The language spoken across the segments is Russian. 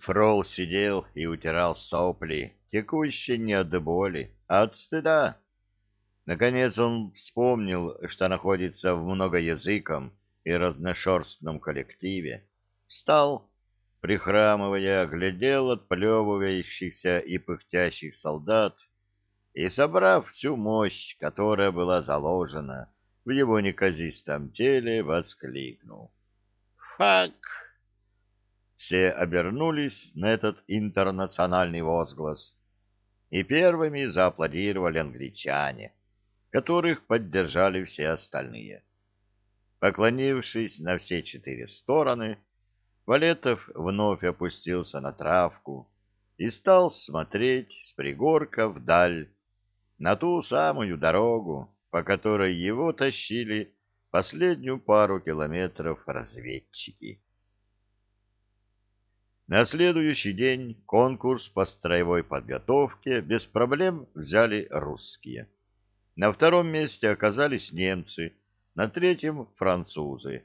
Фрол сидел и утирал сопли, текущие не от боли, а от стыда. Наконец он вспомнил, что находится в многоязыком и разношерстном коллективе. Встал, прихрамывая, глядел отплевывающихся и пыхтящих солдат и, собрав всю мощь, которая была заложена в его неказистом теле, воскликнул. «Фак!» Все обернулись на этот интернациональный возглас, и первыми зааплодировали англичане, которых поддержали все остальные. Поклонившись на все четыре стороны, Валетов вновь опустился на травку и стал смотреть с пригорка вдаль на ту самую дорогу, по которой его тащили последнюю пару километров разведчики. На следующий день конкурс по строевой подготовке без проблем взяли русские. На втором месте оказались немцы, на третьем — французы,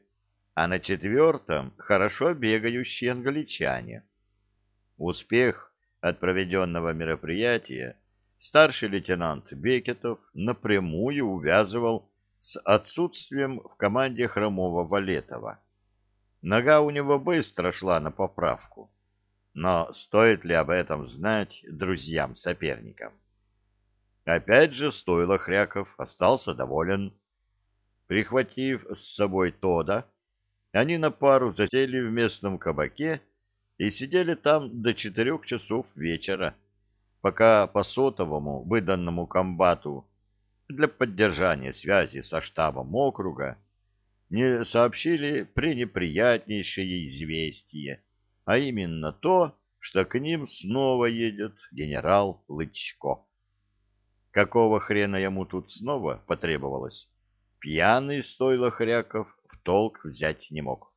а на четвертом — хорошо бегающие англичане. Успех от проведенного мероприятия старший лейтенант Бекетов напрямую увязывал с отсутствием в команде Хромова Валетова. Нога у него быстро шла на поправку. Но стоит ли об этом знать друзьям-соперникам? Опять же, стоило Хряков остался доволен. Прихватив с собой Тода, они на пару засели в местном кабаке и сидели там до четырех часов вечера, пока по сотовому, выданному комбату для поддержания связи со штабом округа, не сообщили пренеприятнейшее известие, а именно то, что к ним снова едет генерал Лычко. Какого хрена ему тут снова потребовалось? Пьяный стойло хряков в толк взять не мог.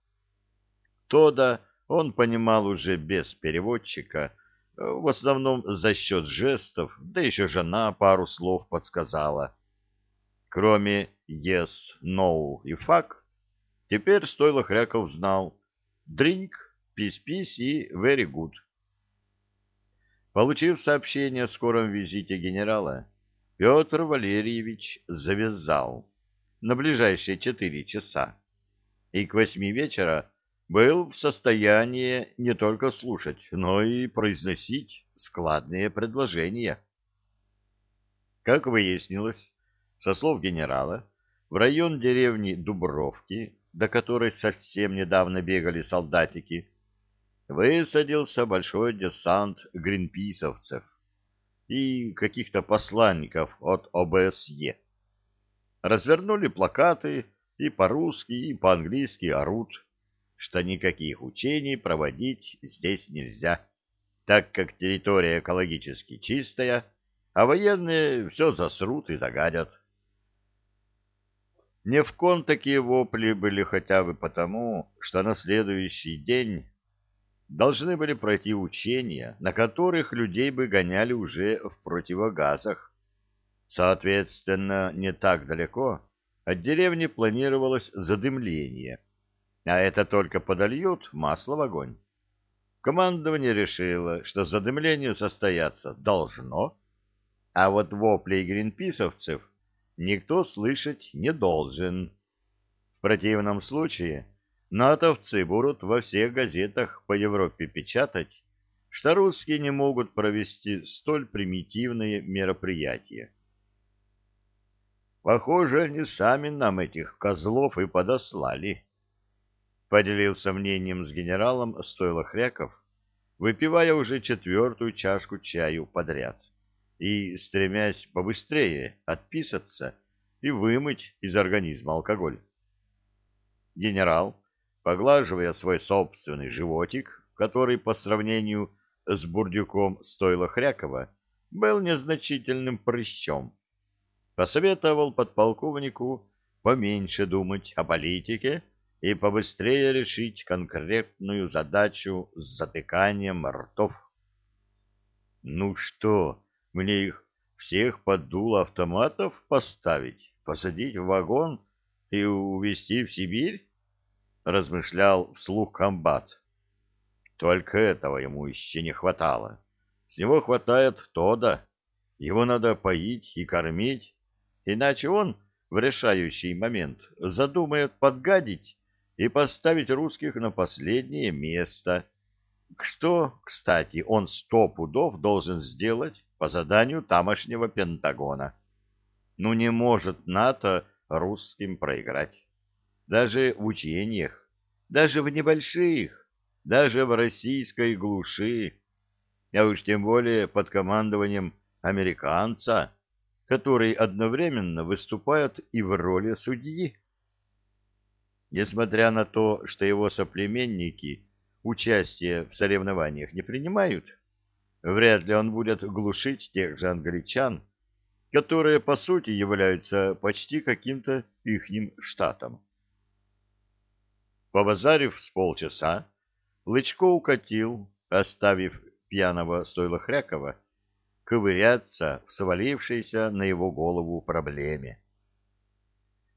То-да он понимал уже без переводчика, в основном за счет жестов, да еще жена пару слов подсказала. Кроме yes, no и fuck, теперь стойло хряков знал drink, пись-пись и very good. Получив сообщение о скором визите генерала, Петр Валерьевич завязал на ближайшие четыре часа и к восьми вечера был в состоянии не только слушать, но и произносить складные предложения. Как выяснилось, со слов генерала, в район деревни Дубровки, до которой совсем недавно бегали солдатики, высадился большой десант гринписовцев и каких-то посланников от ОБСЕ. Развернули плакаты и по-русски, и по-английски орут, что никаких учений проводить здесь нельзя, так как территория экологически чистая, а военные все засрут и загадят. Не в кон такие вопли были хотя бы потому, что на следующий день должны были пройти учения, на которых людей бы гоняли уже в противогазах. Соответственно, не так далеко от деревни планировалось задымление, а это только подольют масло в огонь. Командование решило, что задымление состояться должно, а вот воплей гринписовцев никто слышать не должен. В противном случае натовцы будут во всех газетах по Европе печатать, что русские не могут провести столь примитивные мероприятия. Похоже, они сами нам этих козлов и подослали. Поделился мнением с генералом Стойло Хряков, выпивая уже четвертую чашку чаю подряд и стремясь побыстрее отписаться и вымыть из организма алкоголь. Генерал, поглаживая свой собственный животик, который по сравнению с бурдюком стойла Хрякова был незначительным прыщом, посоветовал подполковнику поменьше думать о политике и побыстрее решить конкретную задачу с затыканием ртов. «Ну что, мне их всех под дуло автоматов поставить, посадить в вагон и увезти в Сибирь?» — размышлял вслух комбат. Только этого ему еще не хватало. С него хватает Тода. Его надо поить и кормить, иначе он в решающий момент задумает подгадить и поставить русских на последнее место. Что, кстати, он сто пудов должен сделать по заданию тамошнего Пентагона. Ну не может НАТО русским проиграть. Даже в учениях, даже в небольших, даже в российской глуши, а уж тем более под командованием американца, который одновременно выступает и в роли судьи. Несмотря на то, что его соплеменники участие в соревнованиях не принимают, вряд ли он будет глушить тех же англичан, которые, по сути, являются почти каким-то ихним штатом. Побазарив с полчаса, Лычко укатил, оставив пьяного стойла Хрякова ковыряться в свалившейся на его голову проблеме.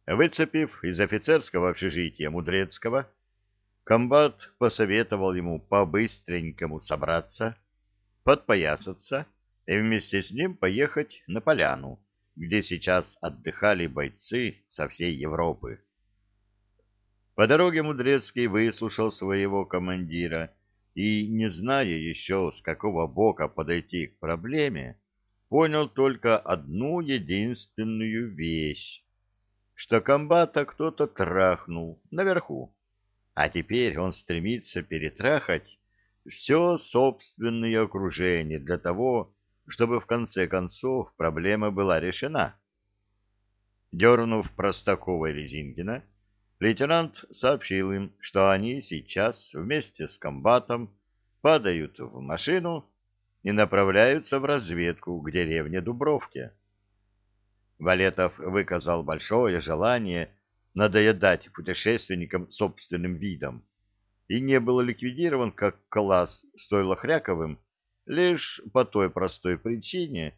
Выцепив из офицерского общежития Мудрецкого, комбат посоветовал ему по-быстренькому собраться, подпоясаться и вместе с ним поехать на поляну, где сейчас отдыхали бойцы со всей Европы. По дороге Мудрецкий выслушал своего командира и, не зная еще, с какого бока подойти к проблеме, понял только одну единственную вещь, что комбата кто-то трахнул наверху, а теперь он стремится перетрахать все собственное окружение для того, чтобы в конце концов проблема была решена. Дернув Простакова Резинкина, Лейтенант сообщил им, что они сейчас вместе с комбатом падают в машину и направляются в разведку к деревне Дубровке. Валетов выказал большое желание надоедать путешественникам собственным видом и не был ликвидирован как класс стойло Хряковым лишь по той простой причине,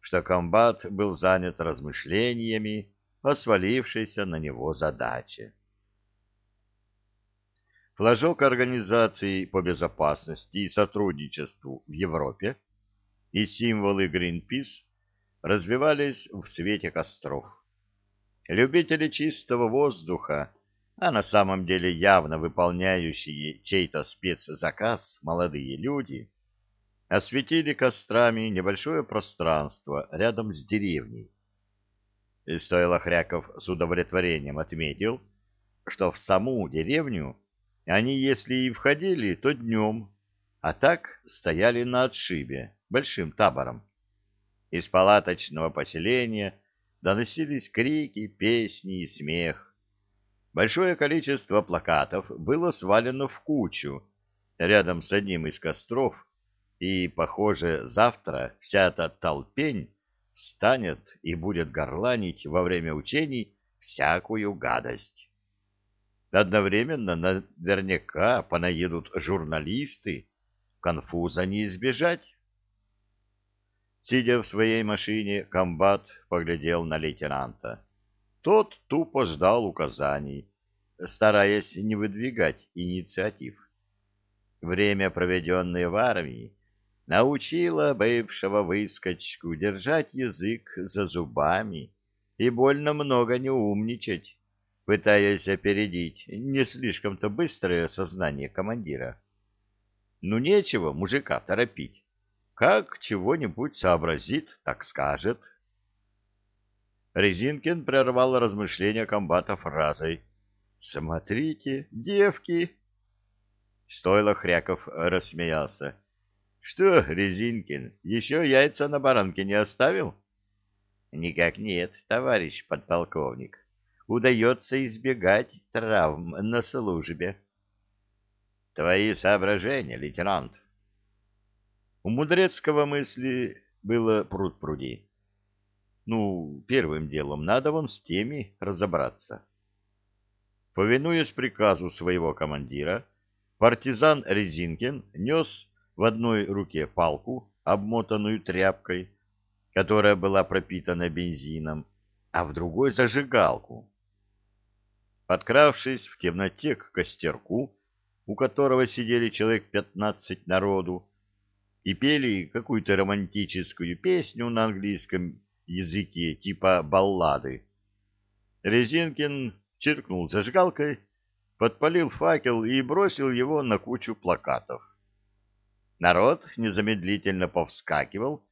что комбат был занят размышлениями о свалившейся на него задаче. Флажок Организации по безопасности и сотрудничеству в Европе и символы Greenpeace развивались в свете костров. Любители чистого воздуха, а на самом деле явно выполняющие чей-то спецзаказ молодые люди, осветили кострами небольшое пространство рядом с деревней. И стоило Хряков с удовлетворением отметил, что в саму деревню они, если и входили, то днем, а так стояли на отшибе, большим табором. Из палаточного поселения доносились крики, песни и смех. Большое количество плакатов было свалено в кучу рядом с одним из костров, и, похоже, завтра вся эта толпень станет и будет горланить во время учений всякую гадость. Одновременно наверняка понаедут журналисты, конфуза не избежать. Сидя в своей машине, комбат поглядел на лейтенанта. Тот тупо ждал указаний, стараясь не выдвигать инициатив. Время, проведенное в армии, научило бывшего выскочку держать язык за зубами и больно много не умничать, пытаясь опередить не слишком-то быстрое сознание командира. Ну, нечего мужика торопить. Как чего-нибудь сообразит, так скажет. Резинкин прервал размышления комбата фразой «Смотрите, девки!» Стойло Хряков рассмеялся. «Что, Резинкин, еще яйца на баранке не оставил?» «Никак нет, товарищ подполковник удается избегать травм на службе. Твои соображения, лейтенант. У Мудрецкого мысли было пруд-пруди. Ну, первым делом надо вон с теми разобраться. Повинуясь приказу своего командира, партизан Резинкин нес в одной руке палку, обмотанную тряпкой, которая была пропитана бензином, а в другой зажигалку. Подкравшись в темноте к костерку, у которого сидели человек пятнадцать народу, и пели какую-то романтическую песню на английском языке, типа баллады. Резинкин чиркнул зажигалкой, подпалил факел и бросил его на кучу плакатов. Народ незамедлительно повскакивал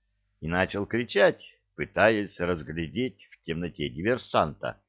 и начал кричать, пытаясь разглядеть в темноте диверсанта.